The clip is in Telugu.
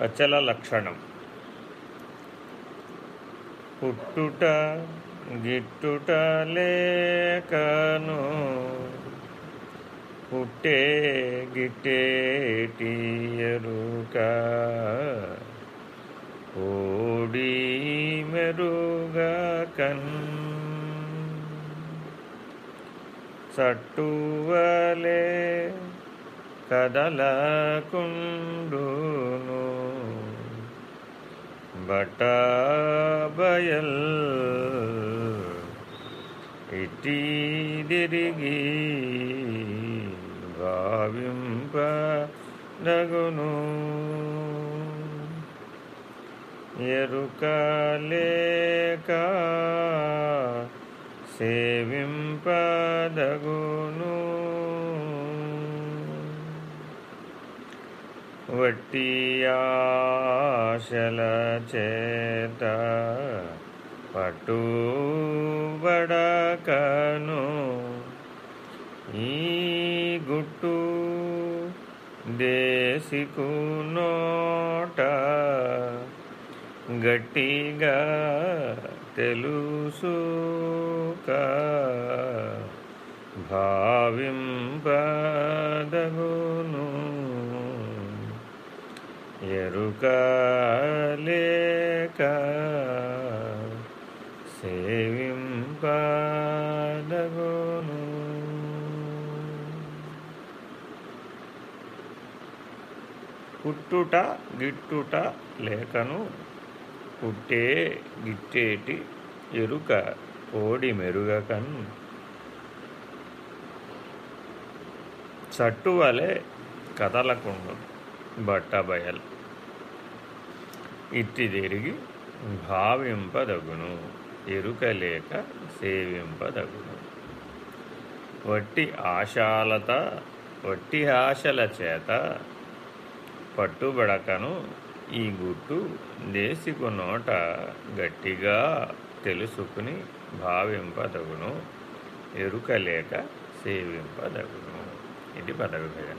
అచల లక్షణం. పుట్టుట గిట్టుట లేకను పుట్టే గిట్టేటి ఎరుక ఓడి మెరుగా కన్ చట్టువలే కదలకుండును. బటబయల్ ఇటీదిరిగి భావింపదగును ఎరుకలేక సేవింపదగును. వట్టి ఆశల చేత పట్టుబడకను ఈ గుట్టు దేశికు నోట గట్టిగా తెలుసుక భావింపదగును. ఎరుక లేక సేవింపదగును పుట్టుట గిట్టుట లేకను పుట్టే గిట్టేటి ఎరుక ఓడి మెరుగకన్ చట్టు వలె కదలకుండు బట్టబయల్. ఇట్టి తిరిగి భావింపదగును ఎరుకలేక సేవింపదగును. వట్టి ఆశాలత వట్టి ఆశల చేత పట్టుబడకను ఈ గుట్టు దేశికు నోట గట్టిగా తెలుసుకుని భావింపదగును ఎరుకలేక సేవింపదగును. ఇది పదవి విభజన